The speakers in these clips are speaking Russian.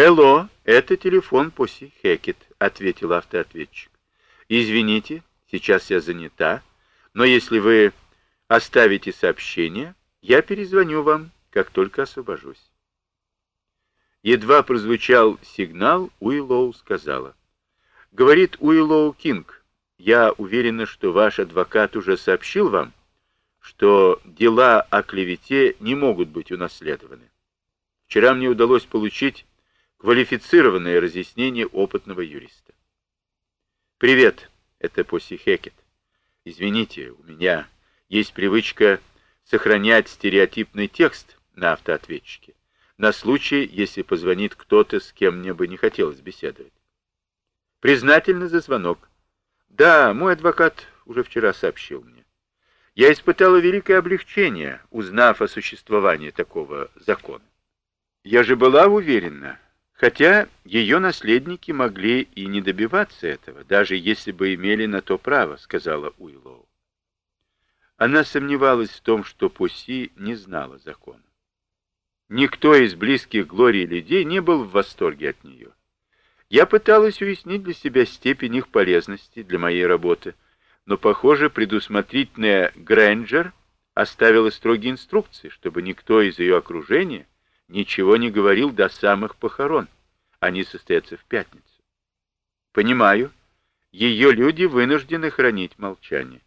«Хелло, это телефон Поси Хекет», — ответил автоответчик. «Извините, сейчас я занята, но если вы оставите сообщение, я перезвоню вам, как только освобожусь». Едва прозвучал сигнал, Уиллоу сказала. «Говорит Уиллоу Кинг, я уверена, что ваш адвокат уже сообщил вам, что дела о клевете не могут быть унаследованы. Вчера мне удалось получить квалифицированное разъяснение опытного юриста. «Привет, это Поси Хекет. Извините, у меня есть привычка сохранять стереотипный текст на автоответчике на случай, если позвонит кто-то, с кем мне бы не хотелось беседовать. Признательно за звонок. Да, мой адвокат уже вчера сообщил мне. Я испытала великое облегчение, узнав о существовании такого закона. Я же была уверена, хотя ее наследники могли и не добиваться этого, даже если бы имели на то право, сказала Уиллоу. Она сомневалась в том, что Пуси не знала закона. Никто из близких Глории людей не был в восторге от нее. Я пыталась уяснить для себя степень их полезности для моей работы, но, похоже, предусмотрительная Грэнджер оставила строгие инструкции, чтобы никто из ее окружения ничего не говорил до самых похорон. Они состоятся в пятницу. Понимаю, ее люди вынуждены хранить молчание.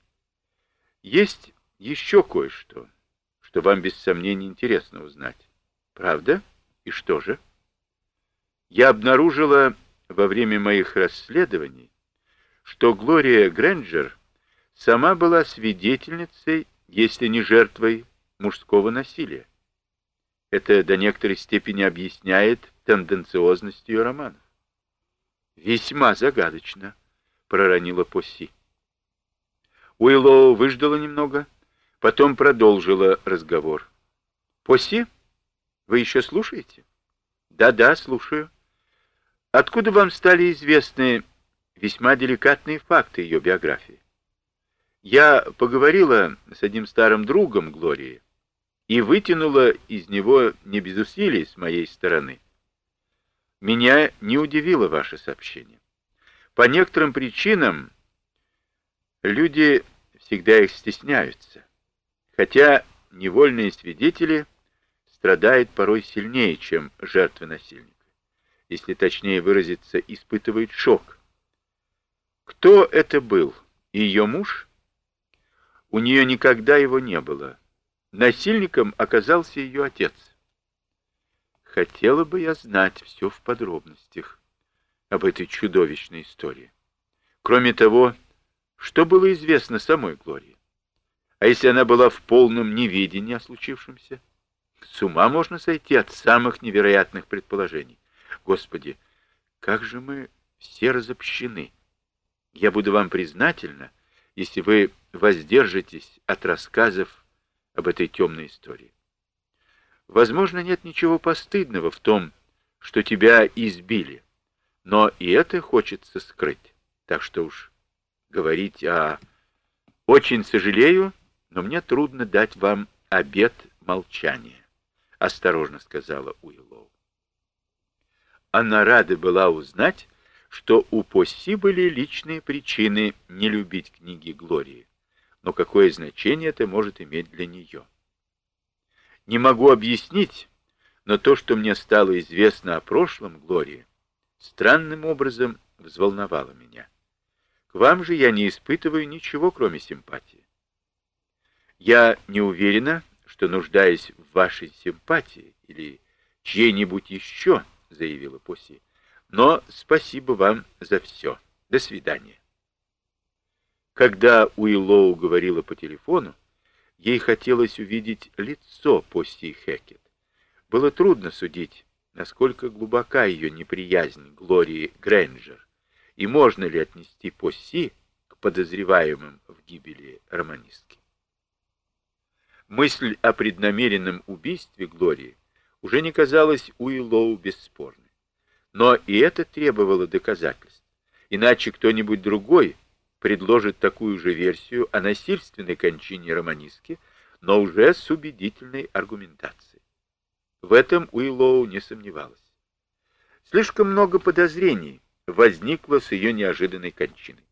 Есть еще кое-что, что вам без сомнения интересно узнать. Правда? И что же? Я обнаружила во время моих расследований, что Глория Грэнджер сама была свидетельницей, если не жертвой, мужского насилия. Это до некоторой степени объясняет тенденциозность ее романов. «Весьма загадочно», — проронила Посси. Уиллоу выждала немного, потом продолжила разговор. «Посси?» Вы еще слушаете? Да-да, слушаю. Откуда вам стали известны весьма деликатные факты ее биографии? Я поговорила с одним старым другом Глории и вытянула из него не без усилий с моей стороны. Меня не удивило ваше сообщение. По некоторым причинам люди всегда их стесняются, хотя невольные свидетели – страдает порой сильнее, чем жертвы насильника. Если точнее выразиться, испытывает шок. Кто это был? Ее муж? У нее никогда его не было. Насильником оказался ее отец. Хотела бы я знать все в подробностях об этой чудовищной истории. Кроме того, что было известно самой Глории? А если она была в полном неведении о случившемся? С ума можно сойти от самых невероятных предположений. Господи, как же мы все разобщены. Я буду вам признательна, если вы воздержитесь от рассказов об этой темной истории. Возможно, нет ничего постыдного в том, что тебя избили, но и это хочется скрыть. Так что уж говорить о... Очень сожалею, но мне трудно дать вам обет молчания осторожно сказала Уиллоу. Она рада была узнать, что у Посси были личные причины не любить книги Глории, но какое значение это может иметь для нее. Не могу объяснить, но то, что мне стало известно о прошлом Глории, странным образом взволновало меня. К вам же я не испытываю ничего, кроме симпатии. Я не уверена, что нуждаюсь в вашей симпатии или чьей-нибудь еще, заявила Пуси. Но спасибо вам за все. До свидания. Когда Уиллоу говорила по телефону, ей хотелось увидеть лицо Пуси Хекет. Было трудно судить, насколько глубока ее неприязнь Глории Грэнджер, и можно ли отнести Пуси к подозреваемым в гибели романистки. Мысль о преднамеренном убийстве Глории уже не казалась Уиллоу бесспорной. Но и это требовало доказательств. Иначе кто-нибудь другой предложит такую же версию о насильственной кончине романистки, но уже с убедительной аргументацией. В этом Уиллоу не сомневалась. Слишком много подозрений возникло с ее неожиданной кончиной.